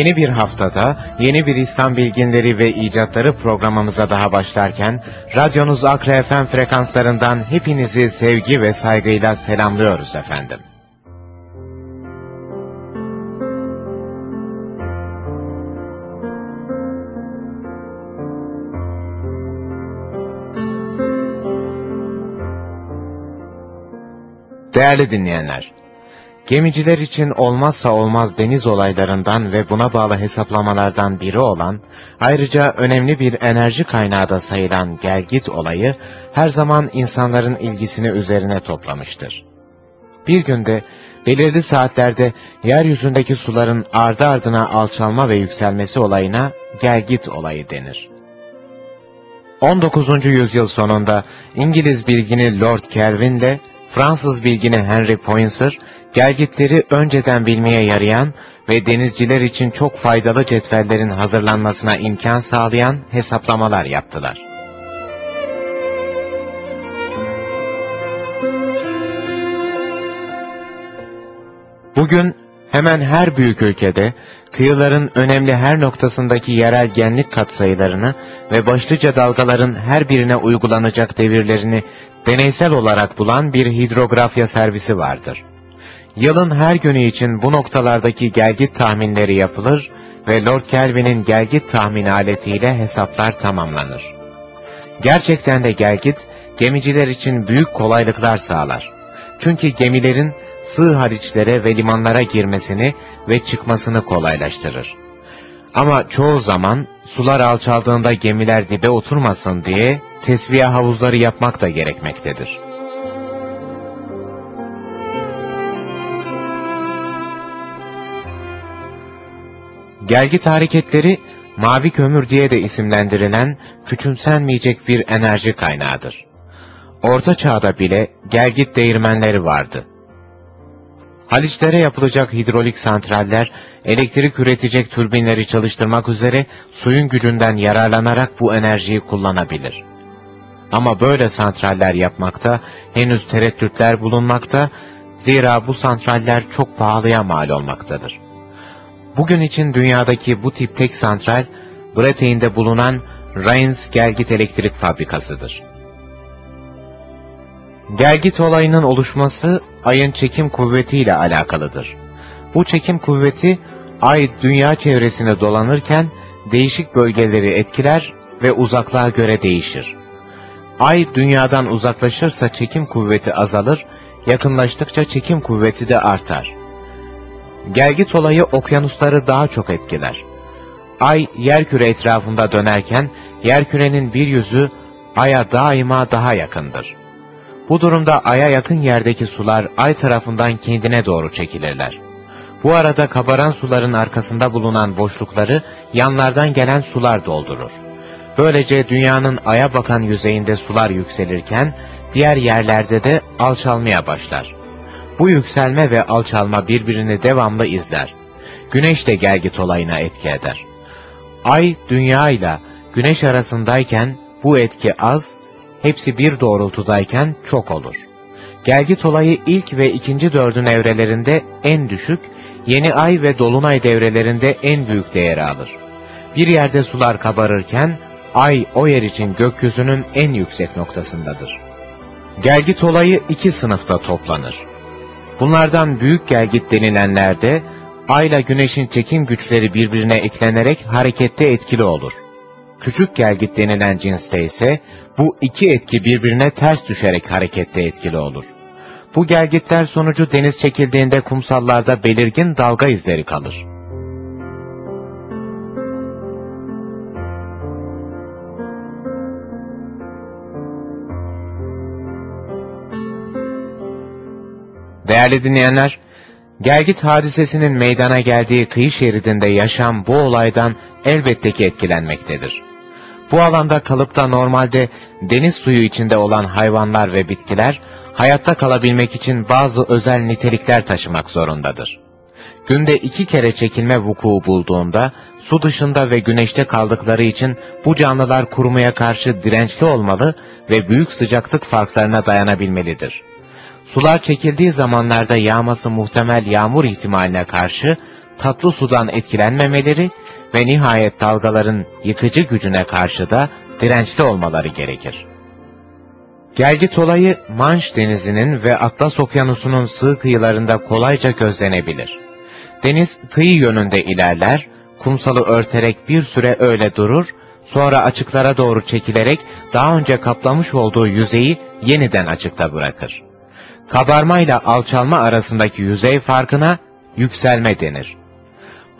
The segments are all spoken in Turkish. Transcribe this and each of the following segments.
Yeni bir haftada, yeni bir İslam bilginleri ve icatları programımıza daha başlarken, radyonuz Akra FM frekanslarından hepinizi sevgi ve saygıyla selamlıyoruz efendim. Değerli dinleyenler, Gemiciler için olmazsa olmaz deniz olaylarından ve buna bağlı hesaplamalardan biri olan, ayrıca önemli bir enerji kaynağı da sayılan gelgit olayı, her zaman insanların ilgisini üzerine toplamıştır. Bir günde, belirli saatlerde yeryüzündeki suların ardı ardına alçalma ve yükselmesi olayına gelgit olayı denir. 19. yüzyıl sonunda İngiliz bilgini Lord Kelvin ile Fransız bilgini Henry Poinsett, gelgitleri önceden bilmeye yarayan ve denizciler için çok faydalı cetvellerin hazırlanmasına imkan sağlayan hesaplamalar yaptılar. Bugün hemen her büyük ülkede kıyıların önemli her noktasındaki yerel genlik katsayılarını ve başlıca dalgaların her birine uygulanacak devirlerini deneysel olarak bulan bir hidrografya servisi vardır. Yılın her günü için bu noktalardaki gelgit tahminleri yapılır ve Lord Kelvin'in gelgit tahmin aletiyle hesaplar tamamlanır. Gerçekten de gelgit, gemiciler için büyük kolaylıklar sağlar. Çünkü gemilerin sığ hariçlere ve limanlara girmesini ve çıkmasını kolaylaştırır. Ama çoğu zaman sular alçaldığında gemiler dibe oturmasın diye tesviye havuzları yapmak da gerekmektedir. Gelgit hareketleri, mavi kömür diye de isimlendirilen küçümsenmeyecek bir enerji kaynağıdır. Orta çağda bile gelgit değirmenleri vardı. Haliçlere yapılacak hidrolik santraller, elektrik üretecek türbinleri çalıştırmak üzere suyun gücünden yararlanarak bu enerjiyi kullanabilir. Ama böyle santraller yapmakta henüz tereddütler bulunmakta, zira bu santraller çok pahalıya mal olmaktadır. Bugün için dünyadaki bu tip tek santral, Bretain'de bulunan Rains Gelgit Elektrik Fabrikası'dır. Gelgit olayının oluşması, ayın çekim kuvvetiyle alakalıdır. Bu çekim kuvveti, ay dünya çevresine dolanırken, değişik bölgeleri etkiler ve uzaklığa göre değişir. Ay dünyadan uzaklaşırsa çekim kuvveti azalır, yakınlaştıkça çekim kuvveti de artar. Gelgit olayı okyanusları daha çok etkiler. Ay yerküre etrafında dönerken yerkürenin bir yüzü Ay'a daima daha yakındır. Bu durumda Ay'a yakın yerdeki sular Ay tarafından kendine doğru çekilirler. Bu arada kabaran suların arkasında bulunan boşlukları yanlardan gelen sular doldurur. Böylece dünyanın Ay'a bakan yüzeyinde sular yükselirken diğer yerlerde de alçalmaya başlar. Bu yükselme ve alçalma birbirini devamlı izler. Güneş de gelgit olayına etki eder. Ay, dünya ile güneş arasındayken bu etki az, hepsi bir doğrultudayken çok olur. Gelgit olayı ilk ve ikinci dördün evrelerinde en düşük, yeni ay ve dolunay devrelerinde en büyük değeri alır. Bir yerde sular kabarırken, ay o yer için gökyüzünün en yüksek noktasındadır. Gelgit olayı iki sınıfta toplanır. Bunlardan büyük gelgit denilenlerde Ay ile Güneş'in çekim güçleri birbirine eklenerek harekette etkili olur. Küçük gelgit denilen cinste ise bu iki etki birbirine ters düşerek harekette etkili olur. Bu gelgitler sonucu deniz çekildiğinde kumsallarda belirgin dalga izleri kalır. Değerli dinleyenler, gelgit hadisesinin meydana geldiği kıyı şeridinde yaşam bu olaydan elbette ki etkilenmektedir. Bu alanda kalıp da normalde deniz suyu içinde olan hayvanlar ve bitkiler, hayatta kalabilmek için bazı özel nitelikler taşımak zorundadır. Günde iki kere çekilme vuku bulduğunda, su dışında ve güneşte kaldıkları için bu canlılar kurumaya karşı dirençli olmalı ve büyük sıcaklık farklarına dayanabilmelidir. Sular çekildiği zamanlarda yağması muhtemel yağmur ihtimaline karşı tatlı sudan etkilenmemeleri ve nihayet dalgaların yıkıcı gücüne karşı da dirençli olmaları gerekir. Gelgit olayı Manş denizinin ve Atlas okyanusunun sığ kıyılarında kolayca gözlenebilir. Deniz kıyı yönünde ilerler, kumsalı örterek bir süre öyle durur, sonra açıklara doğru çekilerek daha önce kaplamış olduğu yüzeyi yeniden açıkta bırakır. Kabarma ile alçalma arasındaki yüzey farkına yükselme denir.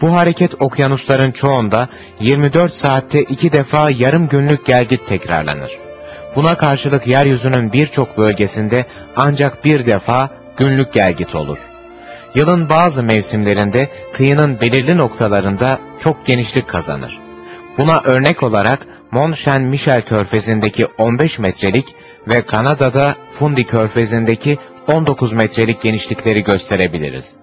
Bu hareket okyanusların çoğunda 24 saatte iki defa yarım günlük gelgit tekrarlanır. Buna karşılık yeryüzünün birçok bölgesinde ancak bir defa günlük gelgit olur. Yılın bazı mevsimlerinde kıyının belirli noktalarında çok genişlik kazanır. Buna örnek olarak Mont Saint Michel körfezindeki 15 metrelik ve Kanada'da Fundy körfezindeki 19 metrelik genişlikleri gösterebiliriz.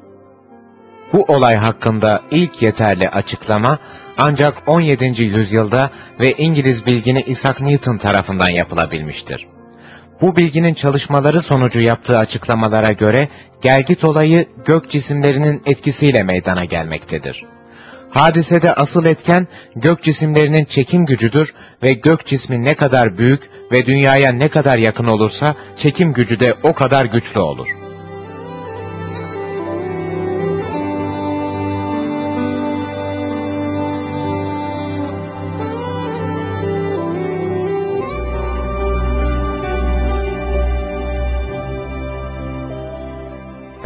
Bu olay hakkında ilk yeterli açıklama ancak 17. yüzyılda ve İngiliz bilgini Isaac Newton tarafından yapılabilmiştir. Bu bilginin çalışmaları sonucu yaptığı açıklamalara göre gelgit olayı gök cisimlerinin etkisiyle meydana gelmektedir. Hadisede asıl etken gök cisimlerinin çekim gücüdür ve gök cismi ne kadar büyük ve dünyaya ne kadar yakın olursa çekim gücü de o kadar güçlü olur.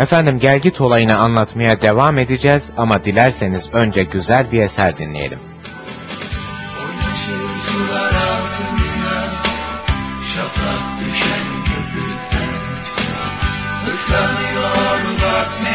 Efendim gelgit olayını anlatmaya devam edeceğiz ama dilerseniz önce güzel bir eser dinleyelim. Olduğu yerde şarkı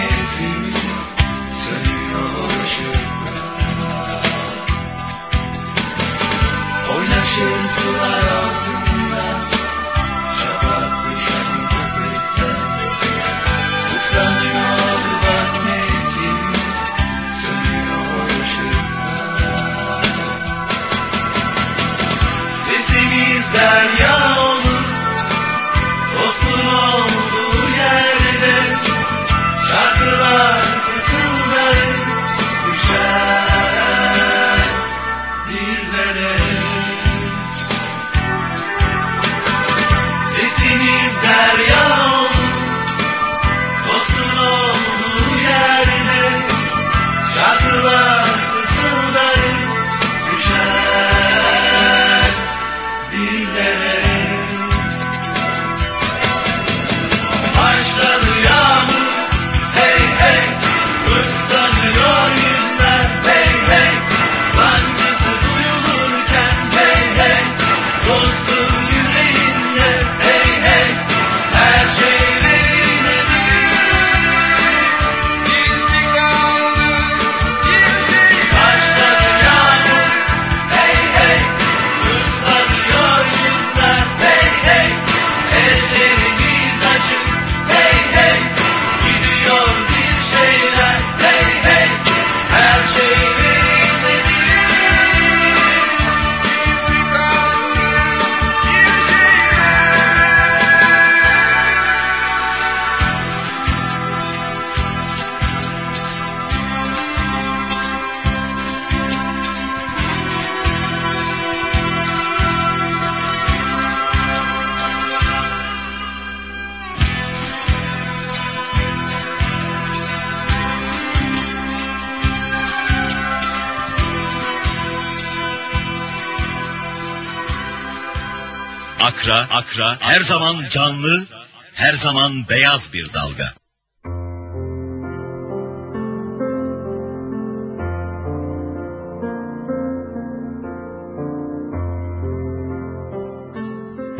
Akra, Akra her zaman canlı, her zaman beyaz bir dalga.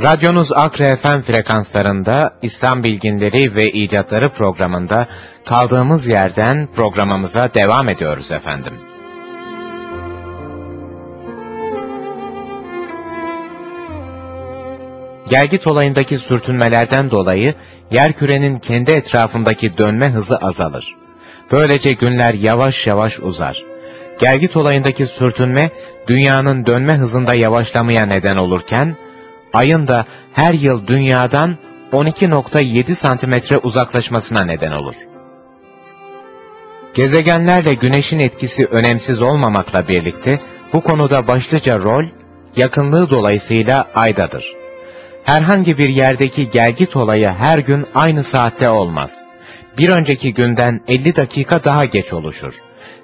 Radyonuz Akre FM frekanslarında İslam Bilginleri ve İcatları programında kaldığımız yerden programımıza devam ediyoruz efendim. Gelgit olayındaki sürtünmelerden dolayı yerkürenin kendi etrafındaki dönme hızı azalır. Böylece günler yavaş yavaş uzar. Gelgit olayındaki sürtünme dünyanın dönme hızında yavaşlamaya neden olurken, ayın da her yıl dünyadan 12.7 santimetre uzaklaşmasına neden olur. Gezegenlerle güneşin etkisi önemsiz olmamakla birlikte bu konuda başlıca rol yakınlığı dolayısıyla aydadır. Herhangi bir yerdeki gelgit olayı her gün aynı saatte olmaz. Bir önceki günden 50 dakika daha geç oluşur.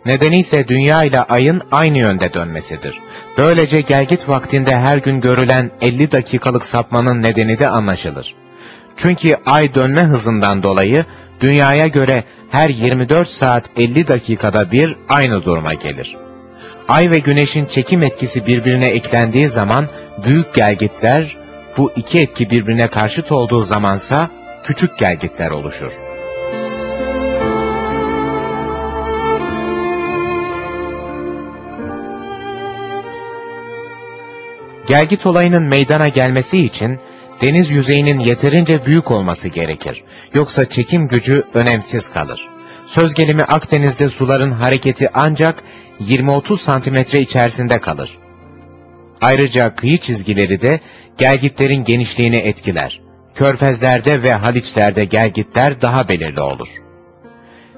Nedeni ise dünya ile ayın aynı yönde dönmesidir. Böylece gelgit vaktinde her gün görülen 50 dakikalık sapmanın nedeni de anlaşılır. Çünkü ay dönme hızından dolayı dünyaya göre her 24 saat 50 dakikada bir aynı duruma gelir. Ay ve güneşin çekim etkisi birbirine eklendiği zaman büyük gelgitler, bu iki etki birbirine karşıt olduğu zamansa küçük gelgitler oluşur. Gelgit olayının meydana gelmesi için deniz yüzeyinin yeterince büyük olması gerekir. Yoksa çekim gücü önemsiz kalır. Söz gelimi Akdeniz'de suların hareketi ancak 20-30 santimetre içerisinde kalır. Ayrıca kıyı çizgileri de gelgitlerin genişliğini etkiler. Körfezlerde ve Haliçlerde gelgitler daha belirli olur.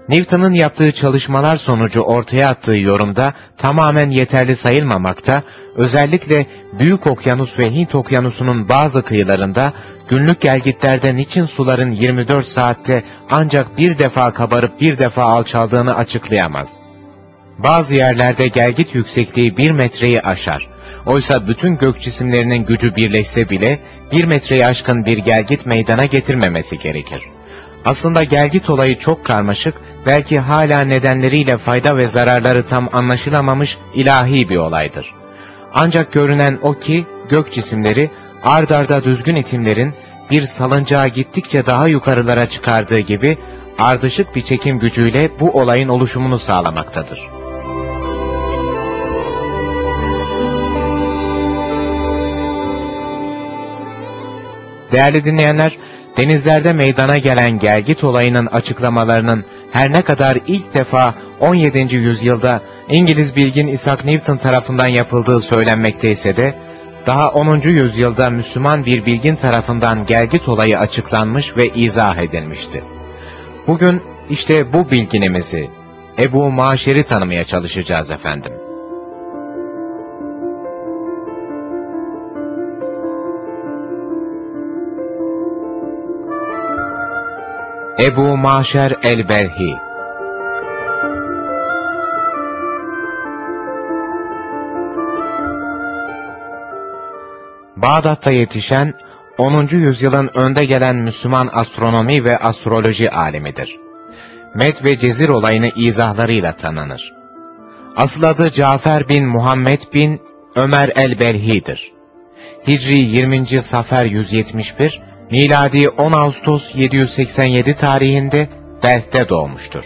Newton'un yaptığı çalışmalar sonucu ortaya attığı yorumda tamamen yeterli sayılmamakta, özellikle Büyük Okyanus ve Hint Okyanusu'nun bazı kıyılarında günlük gelgitlerden için suların 24 saatte ancak bir defa kabarıp bir defa alçaldığını açıklayamaz. Bazı yerlerde gelgit yüksekliği bir metreyi aşar. Oysa bütün gök cisimlerinin gücü birleşse bile bir metreyi aşkın bir gelgit meydana getirmemesi gerekir. Aslında gelgit olayı çok karmaşık, belki hala nedenleriyle fayda ve zararları tam anlaşılamamış ilahi bir olaydır. Ancak görünen o ki gök cisimleri ard arda düzgün itimlerin bir salıncağa gittikçe daha yukarılara çıkardığı gibi ardışık bir çekim gücüyle bu olayın oluşumunu sağlamaktadır. Değerli dinleyenler, denizlerde meydana gelen gelgit olayının açıklamalarının her ne kadar ilk defa 17. yüzyılda İngiliz bilgin Isaac Newton tarafından yapıldığı söylenmekteyse de, daha 10. yüzyılda Müslüman bir bilgin tarafından gelgit olayı açıklanmış ve izah edilmişti. Bugün işte bu bilginimizi, Ebu Maşer'i tanımaya çalışacağız efendim. Ebu Maşer el-Belhi Bağdat'ta yetişen 10. yüzyılın önde gelen Müslüman astronomi ve astroloji alimidir. Med ve Cezir olayını izahlarıyla tanınır. Asıl adı Cafer bin Muhammed bin Ömer el-Belhi'dir. Hicri 20. Safer 171, miladi 10 Ağustos 787 tarihinde Belh'te doğmuştur.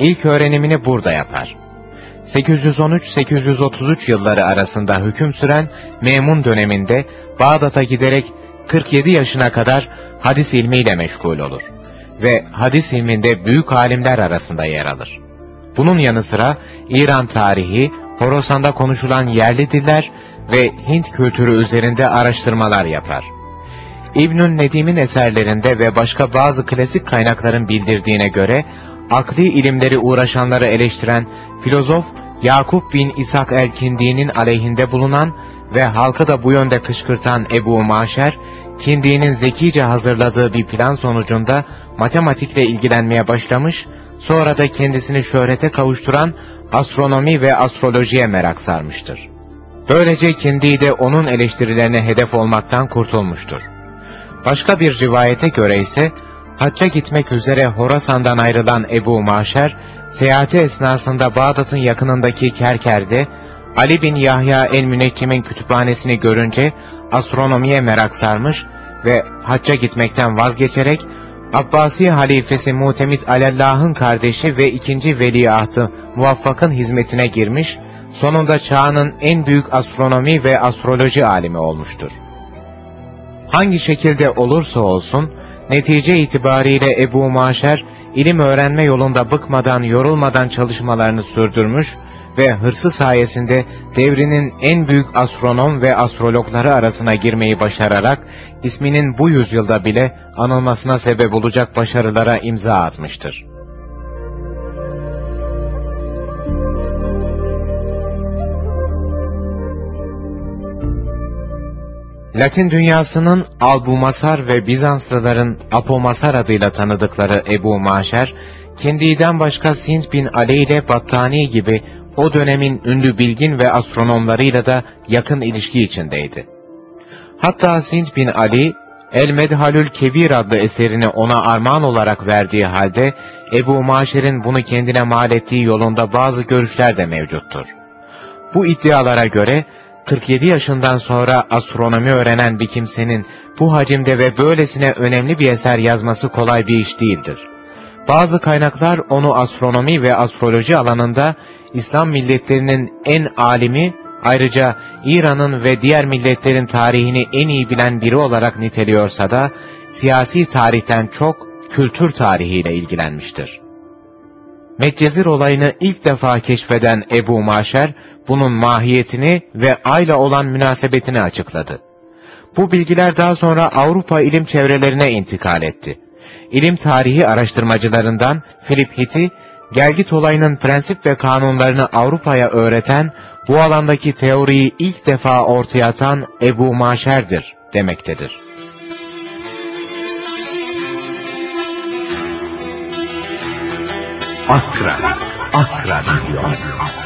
İlk öğrenimini burada yapar. 813-833 yılları arasında hüküm süren Memun döneminde Bağdat'a giderek 47 yaşına kadar hadis ilmiyle meşgul olur ve hadis ilminde büyük alimler arasında yer alır. Bunun yanı sıra İran tarihi, Horasan'da konuşulan yerli diller ve Hint kültürü üzerinde araştırmalar yapar. İbnül Nedim'in eserlerinde ve başka bazı klasik kaynakların bildirdiğine göre, akli ilimleri uğraşanları eleştiren filozof Yakup bin İshak el-Kindi'nin aleyhinde bulunan ve halkı da bu yönde kışkırtan Ebu Maşer, Kindi'nin zekice hazırladığı bir plan sonucunda matematikle ilgilenmeye başlamış, sonra da kendisini şöhrete kavuşturan astronomi ve astrolojiye merak sarmıştır. Böylece kendi de onun eleştirilerine hedef olmaktan kurtulmuştur. Başka bir rivayete göre ise hacca gitmek üzere Horasan'dan ayrılan Ebu Maşer, seyahati esnasında Bağdat'ın yakınındaki Kerker'de Ali bin Yahya el-Müneccim'in kütüphanesini görünce astronomiye merak sarmış ve hacca gitmekten vazgeçerek Abbasi halifesi Mutemit Alellah'ın kardeşi ve ikinci veliahtı Muvaffak'ın hizmetine girmiş, sonunda çağının en büyük astronomi ve astroloji alimi olmuştur. Hangi şekilde olursa olsun, netice itibariyle Ebu Maşer, ilim öğrenme yolunda bıkmadan, yorulmadan çalışmalarını sürdürmüş ve hırsı sayesinde devrinin en büyük astronom ve astrologları arasına girmeyi başararak, isminin bu yüzyılda bile anılmasına sebep olacak başarılara imza atmıştır. Latin dünyasının Albumasar ve Bizanslıların Apomasar adıyla tanıdıkları Ebu Maşer, kendinden başka Sint bin Ali ile Battani gibi o dönemin ünlü bilgin ve astronomlarıyla da yakın ilişki içindeydi. Hatta Sint bin Ali, El Medhalül Kebir adlı eserini ona armağan olarak verdiği halde, Ebu Maşer'in bunu kendine mal ettiği yolunda bazı görüşler de mevcuttur. Bu iddialara göre, 47 yaşından sonra astronomi öğrenen bir kimsenin bu hacimde ve böylesine önemli bir eser yazması kolay bir iş değildir. Bazı kaynaklar onu astronomi ve astroloji alanında İslam milletlerinin en alimi, ayrıca İran'ın ve diğer milletlerin tarihini en iyi bilen biri olarak niteliyorsa da, siyasi tarihten çok kültür tarihiyle ilgilenmiştir. Medcezir olayını ilk defa keşfeden Ebu Maşer, bunun mahiyetini ve ayla olan münasebetini açıkladı. Bu bilgiler daha sonra Avrupa ilim çevrelerine intikal etti. İlim tarihi araştırmacılarından Philip Hitti, gelgit olayının prensip ve kanunlarını Avrupa'ya öğreten, bu alandaki teoriyi ilk defa ortaya atan Ebu Maşer'dir demektedir. Akra, Akra diyor.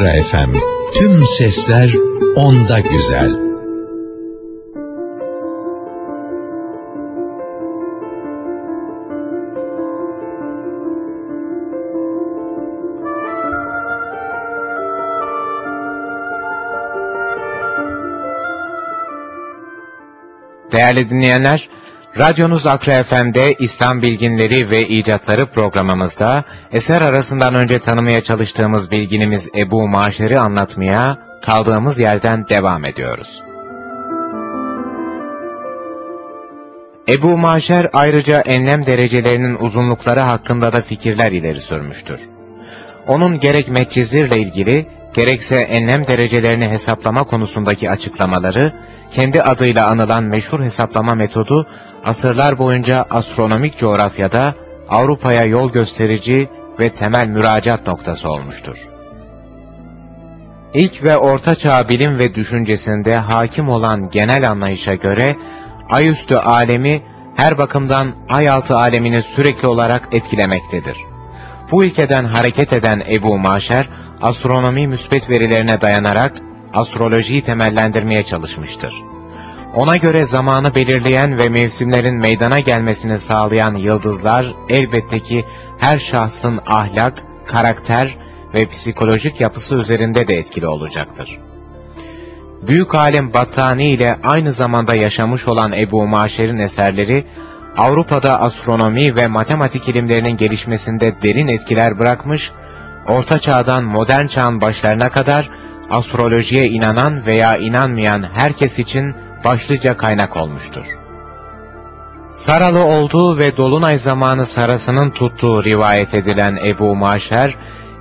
Akra FM Tüm sesler onda güzel. Değerli dinleyenler, radyonuz Akra FM'de İslam bilginleri ve icatları programımızda eser arasından önce tanımaya çalıştığımız bilginimiz Ebu Maşer'i anlatmaya kaldığımız yerden devam ediyoruz. Ebu Maşer ayrıca enlem derecelerinin uzunlukları hakkında da fikirler ileri sürmüştür. Onun gerek metcizirle ilgili gerekse enlem derecelerini hesaplama konusundaki açıklamaları, kendi adıyla anılan meşhur hesaplama metodu, asırlar boyunca astronomik coğrafyada Avrupa'ya yol gösterici ve temel müracaat noktası olmuştur. İlk ve orta çağ bilim ve düşüncesinde hakim olan genel anlayışa göre, ayüstü alemi her bakımdan ayaltı alemini sürekli olarak etkilemektedir. Bu ilkeden hareket eden Ebu Maşer, astronomi müspet verilerine dayanarak astrolojiyi temellendirmeye çalışmıştır. Ona göre zamanı belirleyen ve mevsimlerin meydana gelmesini sağlayan yıldızlar elbette ki her şahsın ahlak, karakter ve psikolojik yapısı üzerinde de etkili olacaktır. Büyük alim Battani ile aynı zamanda yaşamış olan Ebu Maşer'in eserleri, Avrupa'da astronomi ve matematik ilimlerinin gelişmesinde derin etkiler bırakmış, Orta Çağ'dan modern çağın başlarına kadar astrolojiye inanan veya inanmayan herkes için başlıca kaynak olmuştur. Saralı olduğu ve Dolunay zamanı sarasının tuttuğu rivayet edilen Ebu Maşer,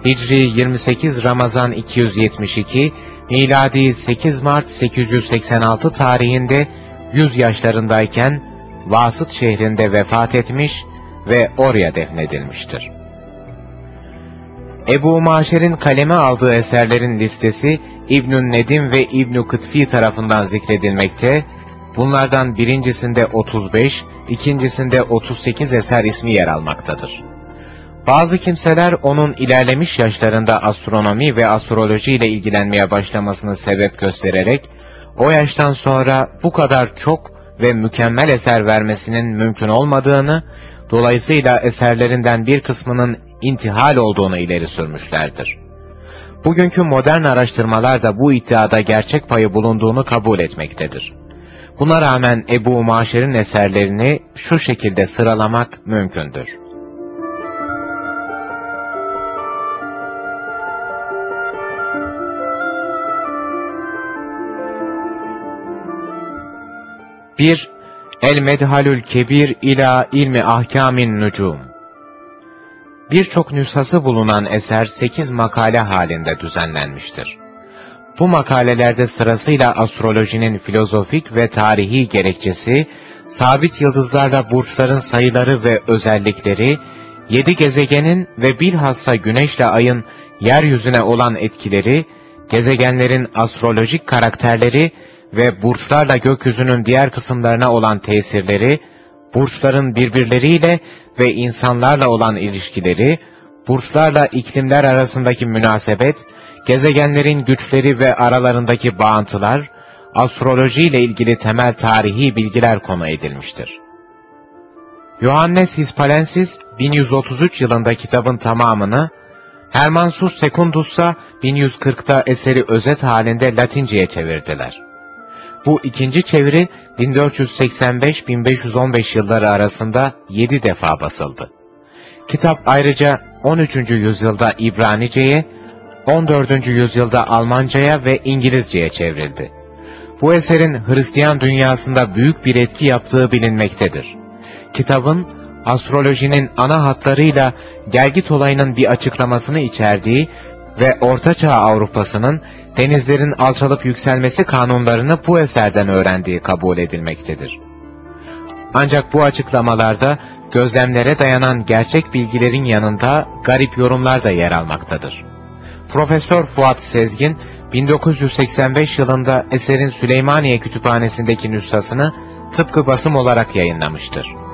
Hicri 28 Ramazan 272, miladi 8 Mart 886 tarihinde 100 yaşlarındayken Vasıt şehrinde vefat etmiş ve oraya defnedilmiştir. Ebu Maşer'in kaleme aldığı eserlerin listesi İbnü Nedim ve İbnü Kıtfi tarafından zikredilmekte, bunlardan birincisinde 35, ikincisinde 38 eser ismi yer almaktadır. Bazı kimseler onun ilerlemiş yaşlarında astronomi ve astroloji ile ilgilenmeye başlamasını sebep göstererek, o yaştan sonra bu kadar çok ve mükemmel eser vermesinin mümkün olmadığını, dolayısıyla eserlerinden bir kısmının intihal olduğunu ileri sürmüşlerdir. Bugünkü modern araştırmalar da bu iddiada gerçek payı bulunduğunu kabul etmektedir. Buna rağmen Ebu Maşer'in eserlerini şu şekilde sıralamak mümkündür. Bir, El Medhalül Kebir ila ilmi ahkamin nucum. Birçok nüshası bulunan eser sekiz makale halinde düzenlenmiştir. Bu makalelerde sırasıyla astrolojinin filozofik ve tarihi gerekçesi, sabit yıldızlarla burçların sayıları ve özellikleri, yedi gezegenin ve bilhassa güneşle ayın yeryüzüne olan etkileri, gezegenlerin astrolojik karakterleri ve burçlarla gökyüzünün diğer kısımlarına olan tesirleri, burçların birbirleriyle ve insanlarla olan ilişkileri, burçlarla iklimler arasındaki münasebet, gezegenlerin güçleri ve aralarındaki bağıntılar, astroloji ile ilgili temel tarihi bilgiler konu edilmiştir. Johannes Hispalensis 1133 yılında kitabın tamamını, Hermansus Secundus'a 1140'ta eseri özet halinde Latinceye çevirdiler. Bu ikinci çeviri 1485-1515 yılları arasında 7 defa basıldı. Kitap ayrıca 13. yüzyılda İbranice'ye, 14. yüzyılda Almanca'ya ve İngilizce'ye çevrildi. Bu eserin Hristiyan dünyasında büyük bir etki yaptığı bilinmektedir. Kitabın, astrolojinin ana hatlarıyla gelgit olayının bir açıklamasını içerdiği ve Ortaçağ Avrupa'sının denizlerin alçalıp yükselmesi kanunlarını bu eserden öğrendiği kabul edilmektedir. Ancak bu açıklamalarda gözlemlere dayanan gerçek bilgilerin yanında garip yorumlar da yer almaktadır. Profesör Fuat Sezgin, 1985 yılında eserin Süleymaniye Kütüphanesi'ndeki nüshasını tıpkı basım olarak yayınlamıştır.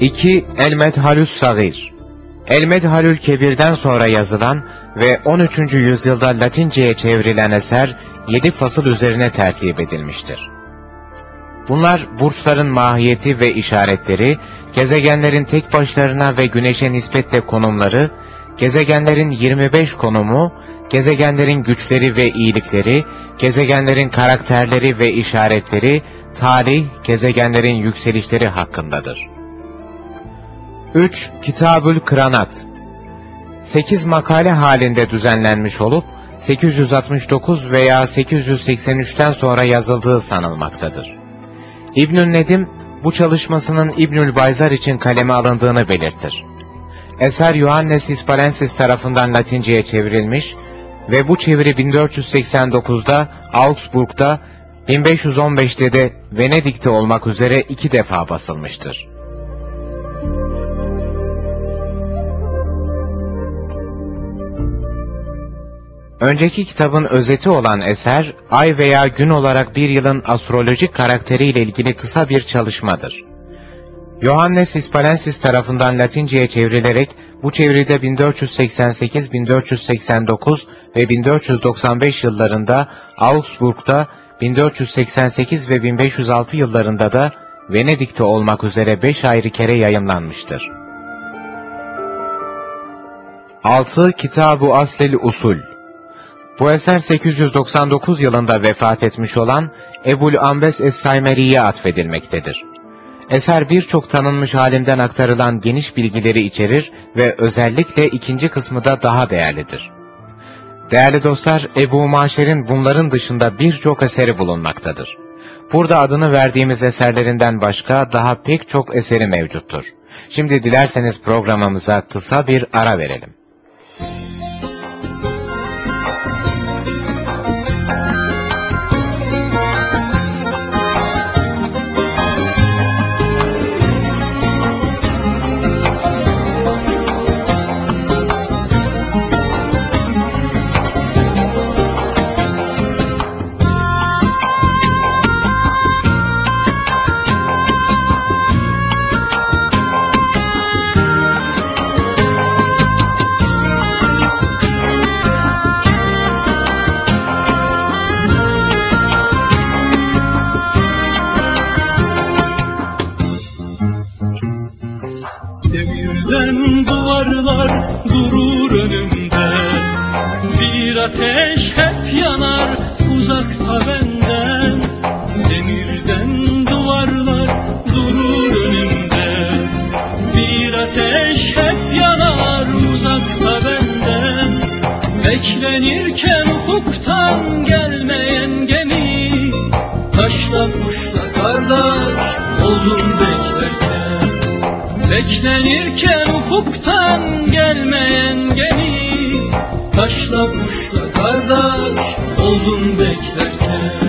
2. El Medhalüs Sagir El Medhalül Kebir'den sonra yazılan ve 13. yüzyılda Latince'ye çevrilen eser 7 fasıl üzerine tertip edilmiştir. Bunlar burçların mahiyeti ve işaretleri, gezegenlerin tek başlarına ve güneşe nispetle konumları, gezegenlerin 25 konumu, gezegenlerin güçleri ve iyilikleri, gezegenlerin karakterleri ve işaretleri, talih, gezegenlerin yükselişleri hakkındadır. 3. Kitabül Kranat 8 makale halinde düzenlenmiş olup, 869 veya 883'ten sonra yazıldığı sanılmaktadır. İbnül Nedim, bu çalışmasının İbnül Bayzar için kaleme alındığını belirtir. Eser Johannes Hispalensis tarafından Latince'ye çevrilmiş ve bu çeviri 1489'da Augsburg'da, 1515'te de Venedik'te olmak üzere iki defa basılmıştır. Önceki kitabın özeti olan eser, ay veya gün olarak bir yılın astrolojik karakteriyle ilgili kısa bir çalışmadır. Johannes Hispalensis tarafından Latince'ye çevrilerek bu çeviride 1488, 1489 ve 1495 yıllarında Augsburg'da, 1488 ve 1506 yıllarında da Venedik'te olmak üzere beş ayrı kere yayımlanmıştır. 6. Kitab-ı Aslel Usul Bu eser 899 yılında vefat etmiş olan Ebul Ambes Es-Saymeri'ye atfedilmektedir. Eser birçok tanınmış alimden aktarılan geniş bilgileri içerir ve özellikle ikinci kısmı da daha değerlidir. Değerli dostlar, Ebu Maşer'in bunların dışında birçok eseri bulunmaktadır. Burada adını verdiğimiz eserlerinden başka daha pek çok eseri mevcuttur. Şimdi dilerseniz programımıza kısa bir ara verelim. Oldum beklerken. Beklenirken ufuktan gelmeyen gemi Taşla kuşla kardeş oldum beklerken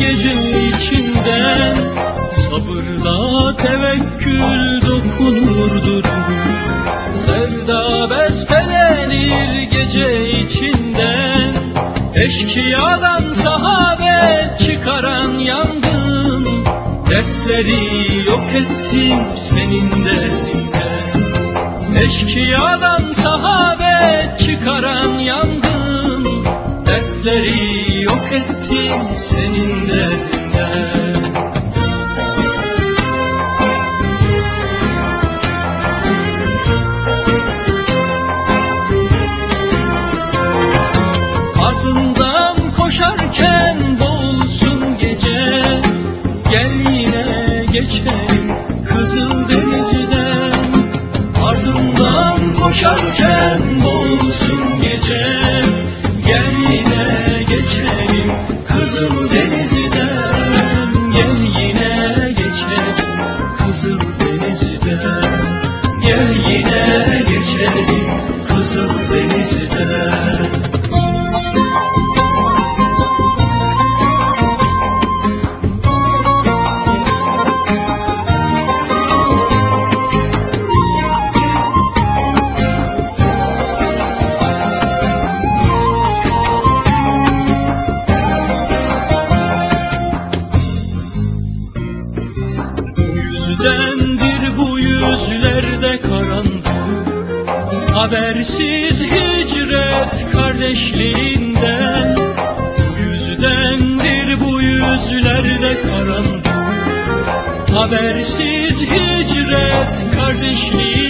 bestelenir gece içinden Sabırla tevekkül dokunur durur Sevda bestelenir gece içinden Eşkıyadan sahabe çıkaran yangın Dertleri yok ettim senin derdinden Eşkıyadan sahabe çıkaran yangın Kalpleri yok ettim senin derdinden Ardından koşarken boğulsun gece. Gel yine geçelim Kızıl Deniz'den Ardından koşarken boğulsun Habersiz hicret kardeşliğinden Yüzdendir bu yüzlerde karanlık. Habersiz hicret kardeşliğinden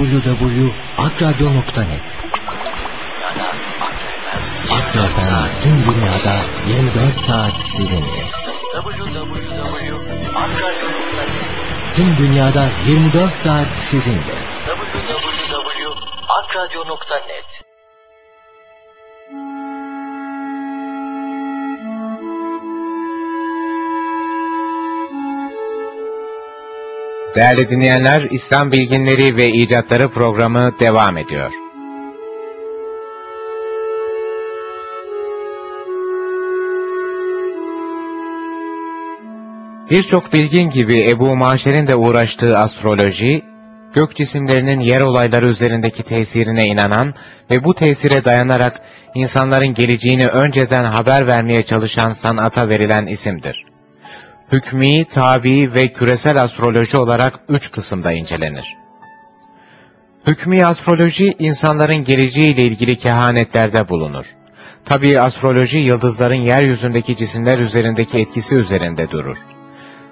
www.akradyo.net Ak Radyo tüm dünyada 24 saat sizinle. Tüm dünyada 24 saat sizinle. www.akradyo.net Değerli dinleyenler, İslam Bilginleri ve İcatları programı devam ediyor. Birçok bilgin gibi Ebu Maşer'in de uğraştığı astroloji, gök cisimlerinin yer olayları üzerindeki tesirine inanan ve bu tesire dayanarak insanların geleceğini önceden haber vermeye çalışan sanata verilen isimdir. Hükmî, tabi ve küresel astroloji olarak üç kısımda incelenir. Hükmî astroloji, insanların geleceğiyle ilgili kehanetlerde bulunur. Tabi astroloji, yıldızların yeryüzündeki cisimler üzerindeki etkisi üzerinde durur.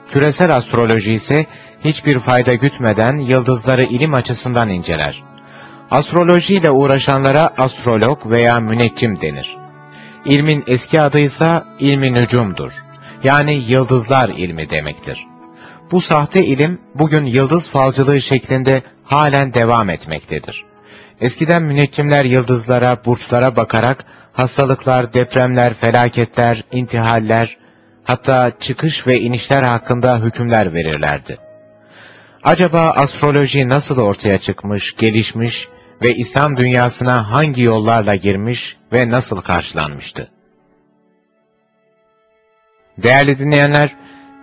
Küresel astroloji ise hiçbir fayda gütmeden yıldızları ilim açısından inceler. Astrolojiyle uğraşanlara astrolog veya müneccim denir. İlmin eski adı ise ilmi nücumdur. Yani yıldızlar ilmi demektir. Bu sahte ilim bugün yıldız falcılığı şeklinde halen devam etmektedir. Eskiden müneccimler yıldızlara, burçlara bakarak hastalıklar, depremler, felaketler, intihaller, hatta çıkış ve inişler hakkında hükümler verirlerdi. Acaba astroloji nasıl ortaya çıkmış, gelişmiş ve İslam dünyasına hangi yollarla girmiş ve nasıl karşılanmıştı? Değerli dinleyenler,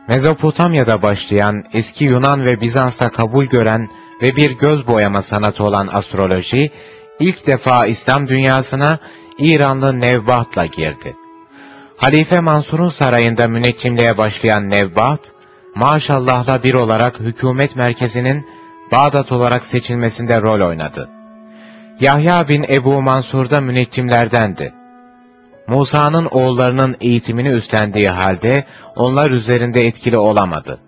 Mezopotamya'da başlayan, eski Yunan ve Bizans'ta kabul gören ve bir göz boyama sanatı olan astroloji, ilk defa İslam dünyasına İranlı Nevbaht'la girdi. Halife Mansur'un sarayında müneccimliğe başlayan Nevbaht, maşallahla bir olarak hükümet merkezinin Bağdat olarak seçilmesinde rol oynadı. Yahya bin Ebu Mansur da müneccimlerdendi. Musa'nın oğullarının eğitimini üstlendiği halde onlar üzerinde etkili olamadı.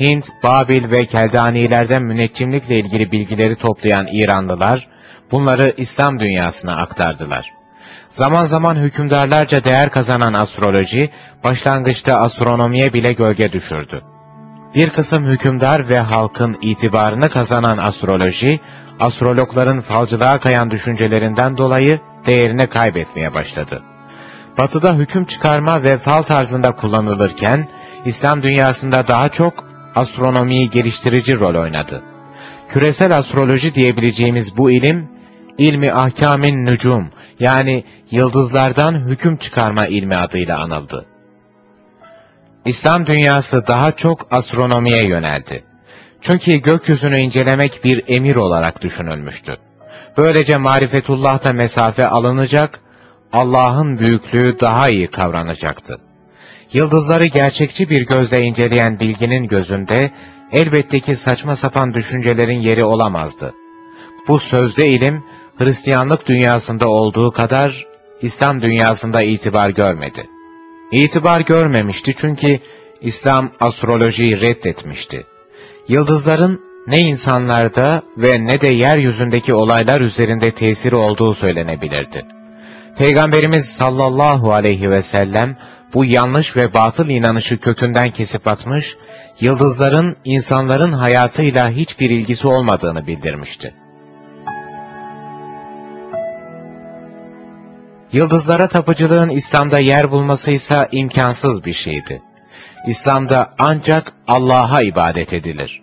Hint, Babil ve Keldanilerden müneccimlikle ilgili bilgileri toplayan İranlılar, bunları İslam dünyasına aktardılar. Zaman zaman hükümdarlarca değer kazanan astroloji, başlangıçta astronomiye bile gölge düşürdü. Bir kısım hükümdar ve halkın itibarını kazanan astroloji, astrologların falcılığa kayan düşüncelerinden dolayı değerini kaybetmeye başladı. Batıda hüküm çıkarma ve fal tarzında kullanılırken, İslam dünyasında daha çok astronomiyi geliştirici rol oynadı. Küresel astroloji diyebileceğimiz bu ilim, ilmi ahkamin nücum yani yıldızlardan hüküm çıkarma ilmi adıyla anıldı. İslam dünyası daha çok astronomiye yöneldi. Çünkü gökyüzünü incelemek bir emir olarak düşünülmüştü. Böylece marifetullah'ta mesafe alınacak, Allah'ın büyüklüğü daha iyi kavranacaktı. Yıldızları gerçekçi bir gözle inceleyen bilginin gözünde elbette ki saçma sapan düşüncelerin yeri olamazdı. Bu sözde ilim Hristiyanlık dünyasında olduğu kadar İslam dünyasında itibar görmedi. İtibar görmemişti çünkü İslam astrolojiyi reddetmişti. Yıldızların ne insanlarda ve ne de yeryüzündeki olaylar üzerinde tesiri olduğu söylenebilirdi. Peygamberimiz sallallahu aleyhi ve sellem bu yanlış ve batıl inanışı kökünden kesip atmış, yıldızların insanların hayatıyla hiçbir ilgisi olmadığını bildirmişti. Yıldızlara tapıcılığın İslam'da yer bulması ise imkansız bir şeydi. İslam'da ancak Allah'a ibadet edilir.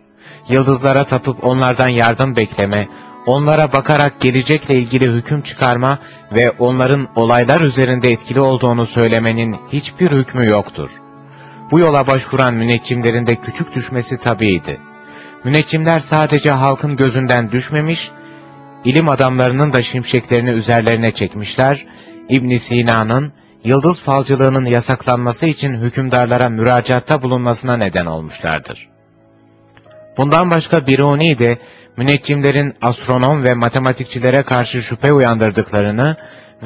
Yıldızlara tapıp onlardan yardım bekleme, onlara bakarak gelecekle ilgili hüküm çıkarma ve onların olaylar üzerinde etkili olduğunu söylemenin hiçbir hükmü yoktur. Bu yola başvuran müneccimlerin de küçük düşmesi tabiiydi. Müneccimler sadece halkın gözünden düşmemiş, ilim adamlarının da şimşeklerini üzerlerine çekmişler, ibn Sina'nın yıldız falcılığının yasaklanması için hükümdarlara müracaatta bulunmasına neden olmuşlardır. Bundan başka Biruni de müneccimlerin astronom ve matematikçilere karşı şüphe uyandırdıklarını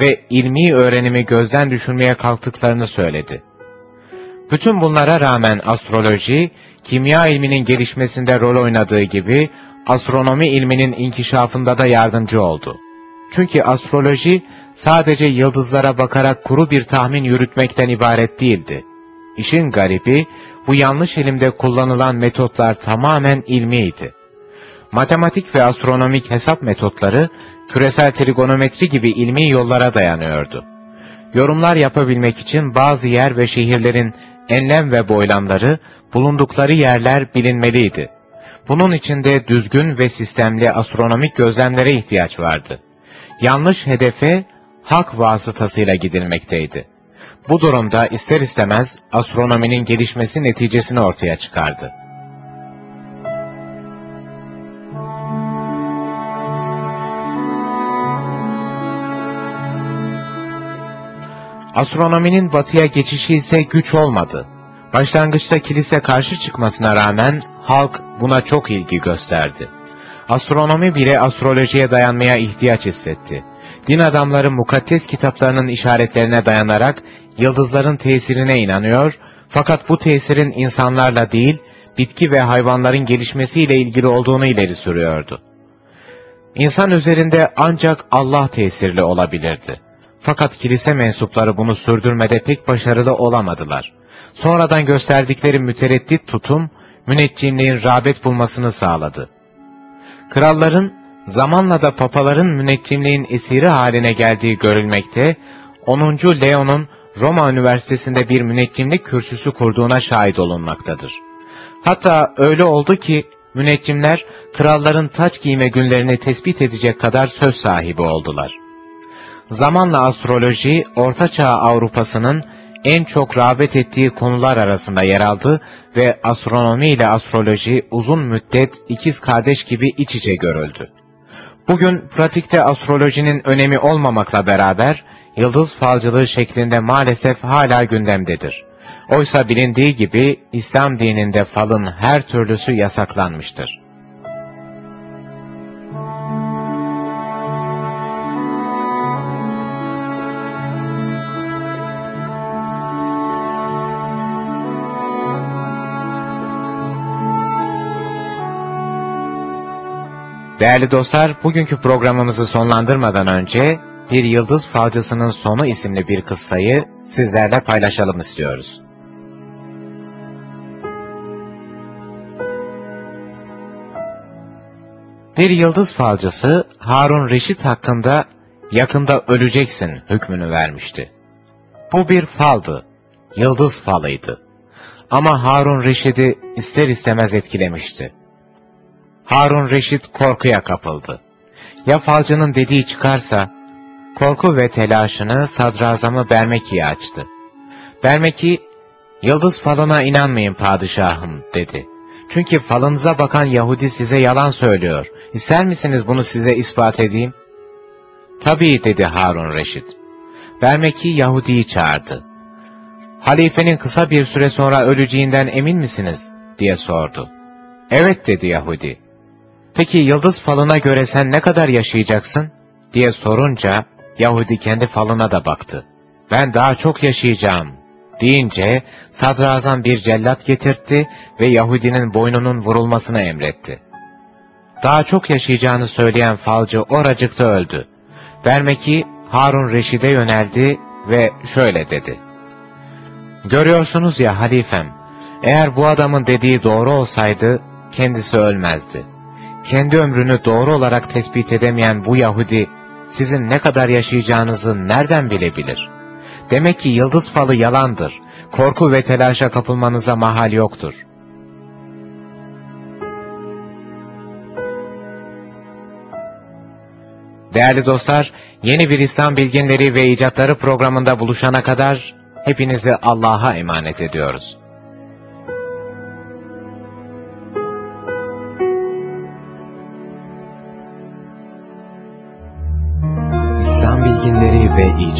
ve ilmi öğrenimi gözden düşürmeye kalktıklarını söyledi. Bütün bunlara rağmen astroloji, kimya ilminin gelişmesinde rol oynadığı gibi astronomi ilminin inkişafında da yardımcı oldu. Çünkü astroloji sadece yıldızlara bakarak kuru bir tahmin yürütmekten ibaret değildi. İşin garibi, bu yanlış ilimde kullanılan metotlar tamamen ilmiydi. Matematik ve astronomik hesap metotları, küresel trigonometri gibi ilmi yollara dayanıyordu. Yorumlar yapabilmek için bazı yer ve şehirlerin enlem ve boylamları, bulundukları yerler bilinmeliydi. Bunun için de düzgün ve sistemli astronomik gözlemlere ihtiyaç vardı. Yanlış hedefe hak vasıtasıyla gidilmekteydi. Bu durumda ister istemez astronominin gelişmesi neticesini ortaya çıkardı. Astronominin batıya geçişi ise güç olmadı. Başlangıçta kilise karşı çıkmasına rağmen halk buna çok ilgi gösterdi. Astronomi bile astrolojiye dayanmaya ihtiyaç hissetti. Din adamları mukaddes kitaplarının işaretlerine dayanarak yıldızların tesirine inanıyor fakat bu tesirin insanlarla değil, bitki ve hayvanların gelişmesiyle ilgili olduğunu ileri sürüyordu. İnsan üzerinde ancak Allah tesirli olabilirdi. Fakat kilise mensupları bunu sürdürmede pek başarılı olamadılar. Sonradan gösterdikleri mütereddit tutum, müneccimliğin rağbet bulmasını sağladı. Kralların, zamanla da papaların müneccimliğin esiri haline geldiği görülmekte, 10. Leon'un Roma Üniversitesi'nde bir müneccimlik kürsüsü kurduğuna şahit olunmaktadır. Hatta öyle oldu ki, müneccimler, kralların taç giyme günlerini tespit edecek kadar söz sahibi oldular. Zamanla astroloji, Orta Çağ Avrupa'sının en çok rağbet ettiği konular arasında yer aldı ve astronomi ile astroloji uzun müddet ikiz kardeş gibi iç içe görüldü. Bugün pratikte astrolojinin önemi olmamakla beraber yıldız falcılığı şeklinde maalesef hala gündemdedir. Oysa bilindiği gibi İslam dininde falın her türlüsü yasaklanmıştır. Değerli dostlar, bugünkü programımızı sonlandırmadan önce Bir Yıldız Falcısının Sonu isimli bir kıssayı sizlerle paylaşalım istiyoruz. Bir yıldız falcısı Harun Reşit hakkında yakında öleceksin hükmünü vermişti. Bu bir faldı, yıldız falıydı. Ama Harun Reşit'i ister istemez etkilemişti. Harun Reşit korkuya kapıldı. Ya falcının dediği çıkarsa, korku ve telaşını sadrazamı Bermeki'ye açtı. Bermeki, yıldız falına inanmayın padişahım dedi. Çünkü falınıza bakan Yahudi size yalan söylüyor. İster misiniz bunu size ispat edeyim? Tabii dedi Harun Reşit. Bermeki Yahudi'yi çağırdı. Halifenin kısa bir süre sonra öleceğinden emin misiniz? diye sordu. Evet dedi Yahudi. Peki yıldız falına göre sen ne kadar yaşayacaksın? diye sorunca Yahudi kendi falına da baktı. Ben daha çok yaşayacağım deyince sadrazam bir cellat getirtti ve Yahudinin boynunun vurulmasını emretti. Daha çok yaşayacağını söyleyen falcı oracıkta öldü. Bermeki Harun Reşid'e yöneldi ve şöyle dedi. Görüyorsunuz ya halifem, eğer bu adamın dediği doğru olsaydı kendisi ölmezdi. Kendi ömrünü doğru olarak tespit edemeyen bu Yahudi sizin ne kadar yaşayacağınızı nereden bilebilir? Demek ki yıldız falı yalandır. Korku ve telaşa kapılmanıza mahal yoktur. Değerli dostlar, yeni bir İslam bilginleri ve icatları programında buluşana kadar hepinizi Allah'a emanet ediyoruz.